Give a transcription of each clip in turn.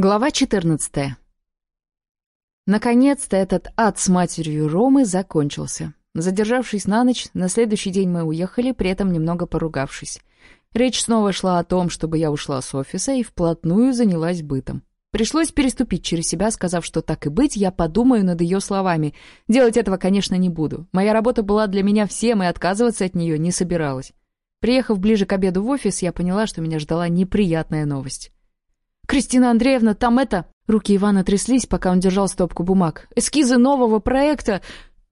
Глава 14. Наконец-то этот ад с матерью Ромы закончился. Задержавшись на ночь, на следующий день мы уехали, при этом немного поругавшись. Речь снова шла о том, чтобы я ушла с офиса и вплотную занялась бытом. Пришлось переступить через себя, сказав, что так и быть, я подумаю над ее словами. Делать этого, конечно, не буду. Моя работа была для меня всем, и отказываться от нее не собиралась. Приехав ближе к обеду в офис, я поняла, что меня ждала неприятная новость. «Кристина Андреевна, там это...» Руки Ивана тряслись, пока он держал стопку бумаг. «Эскизы нового проекта...»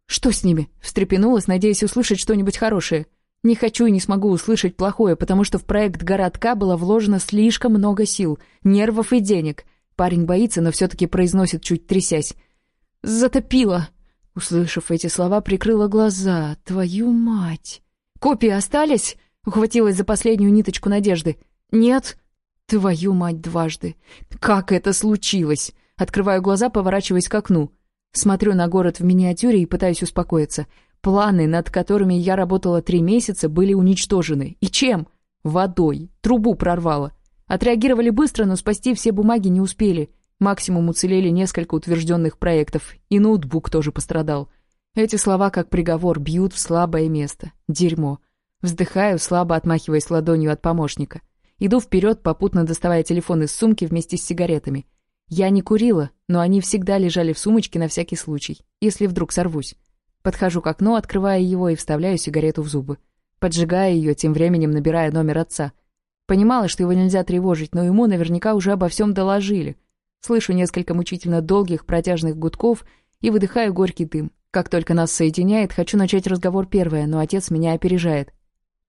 «Что с ними?» — встрепенулась, надеясь услышать что-нибудь хорошее. «Не хочу и не смогу услышать плохое, потому что в проект городка было вложено слишком много сил, нервов и денег». Парень боится, но все-таки произносит, чуть трясясь. «Затопило!» Услышав эти слова, прикрыла глаза. «Твою мать!» «Копии остались?» Ухватилась за последнюю ниточку надежды. «Нет», Твою мать, дважды! Как это случилось?» Открываю глаза, поворачиваясь к окну. Смотрю на город в миниатюре и пытаюсь успокоиться. Планы, над которыми я работала три месяца, были уничтожены. И чем? Водой. Трубу прорвало. Отреагировали быстро, но спасти все бумаги не успели. Максимум уцелели несколько утвержденных проектов. И ноутбук тоже пострадал. Эти слова, как приговор, бьют в слабое место. Дерьмо. Вздыхаю, слабо отмахиваясь ладонью от помощника. Иду вперед, попутно доставая телефон из сумки вместе с сигаретами. Я не курила, но они всегда лежали в сумочке на всякий случай, если вдруг сорвусь. Подхожу к окну, открывая его и вставляю сигарету в зубы. Поджигая ее, тем временем набирая номер отца. Понимала, что его нельзя тревожить, но ему наверняка уже обо всем доложили. Слышу несколько мучительно долгих протяжных гудков и выдыхаю горький дым. Как только нас соединяет, хочу начать разговор первое, но отец меня опережает.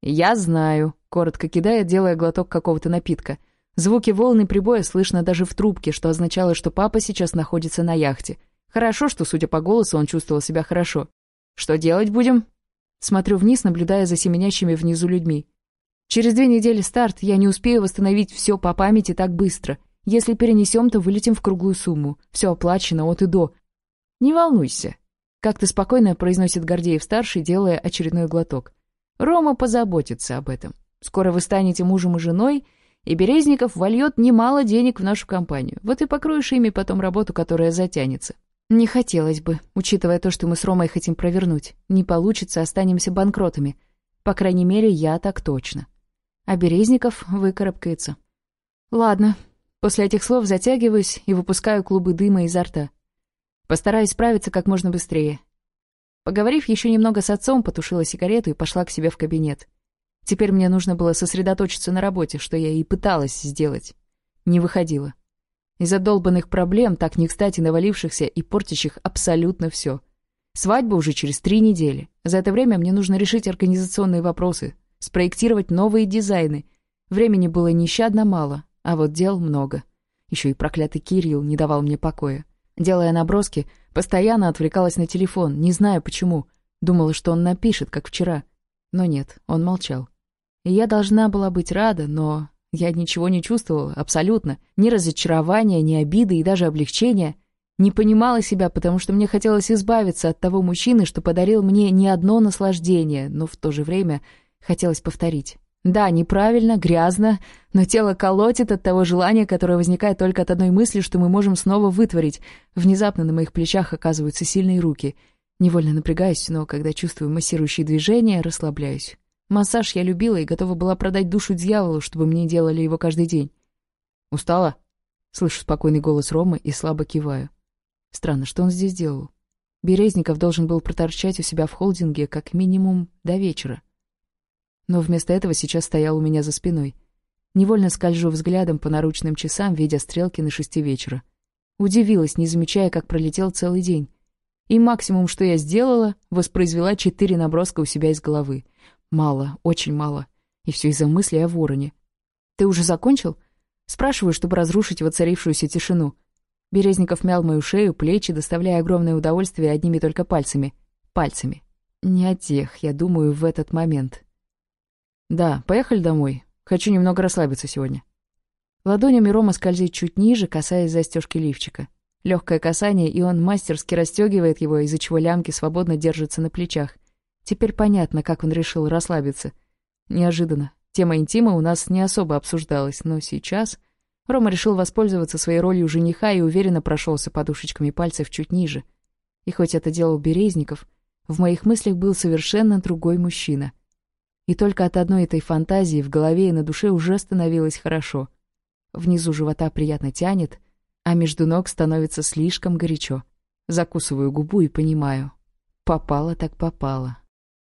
«Я знаю», коротко кидая, делая глоток какого-то напитка. Звуки волны прибоя слышно даже в трубке, что означало, что папа сейчас находится на яхте. Хорошо, что, судя по голосу, он чувствовал себя хорошо. «Что делать будем?» Смотрю вниз, наблюдая за семенящими внизу людьми. «Через две недели старт, я не успею восстановить все по памяти так быстро. Если перенесем, то вылетим в круглую сумму. Все оплачено от и до. Не волнуйся», — как-то спокойно произносит Гордеев-старший, делая очередной глоток. «Рома позаботится об этом». Скоро вы станете мужем и женой, и Березников вольет немало денег в нашу компанию. Вот и покроешь ими потом работу, которая затянется. Не хотелось бы, учитывая то, что мы с Ромой хотим провернуть. Не получится, останемся банкротами. По крайней мере, я так точно. А Березников выкарабкается. Ладно. После этих слов затягиваюсь и выпускаю клубы дыма изо рта. Постараюсь справиться как можно быстрее. Поговорив еще немного с отцом, потушила сигарету и пошла к себе в кабинет. Теперь мне нужно было сосредоточиться на работе, что я и пыталась сделать. Не выходила Из-за долбанных проблем, так не кстати навалившихся и портящих абсолютно все. Свадьба уже через три недели. За это время мне нужно решить организационные вопросы, спроектировать новые дизайны. Времени было нещадно мало, а вот дел много. Еще и проклятый Кирилл не давал мне покоя. Делая наброски, постоянно отвлекалась на телефон, не знаю почему. Думала, что он напишет, как вчера. Но нет, он молчал. Я должна была быть рада, но я ничего не чувствовала, абсолютно. Ни разочарования, ни обиды и даже облегчения. Не понимала себя, потому что мне хотелось избавиться от того мужчины, что подарил мне не одно наслаждение, но в то же время хотелось повторить. Да, неправильно, грязно, но тело колотит от того желания, которое возникает только от одной мысли, что мы можем снова вытворить. Внезапно на моих плечах оказываются сильные руки. Невольно напрягаюсь, но когда чувствую массирующие движения, расслабляюсь. Массаж я любила и готова была продать душу дьяволу, чтобы мне делали его каждый день. «Устала?» Слышу спокойный голос Ромы и слабо киваю. Странно, что он здесь делал? Березников должен был проторчать у себя в холдинге как минимум до вечера но вместо этого сейчас стоял у меня за спиной. Невольно скольжу взглядом по наручным часам, видя стрелки на шести вечера. Удивилась, не замечая, как пролетел целый день. И максимум, что я сделала, воспроизвела четыре наброска у себя из головы. Мало, очень мало. И все из-за мысли о вороне. «Ты уже закончил?» Спрашиваю, чтобы разрушить воцарившуюся тишину. Березников мял мою шею, плечи, доставляя огромное удовольствие одними только пальцами. Пальцами. Не о тех, я думаю, в этот момент. «Да, поехали домой. Хочу немного расслабиться сегодня». Ладонями Рома скользит чуть ниже, касаясь застежки лифчика. Легкое касание, и он мастерски расстегивает его, из-за чего лямки свободно держатся на плечах. Теперь понятно, как он решил расслабиться. Неожиданно. Тема интима у нас не особо обсуждалась, но сейчас... Рома решил воспользоваться своей ролью жениха и уверенно прошелся подушечками пальцев чуть ниже. И хоть это делал Березников, в моих мыслях был совершенно другой мужчина. И только от одной этой фантазии в голове и на душе уже становилось хорошо. Внизу живота приятно тянет — а между ног становится слишком горячо. Закусываю губу и понимаю. Попало так попало.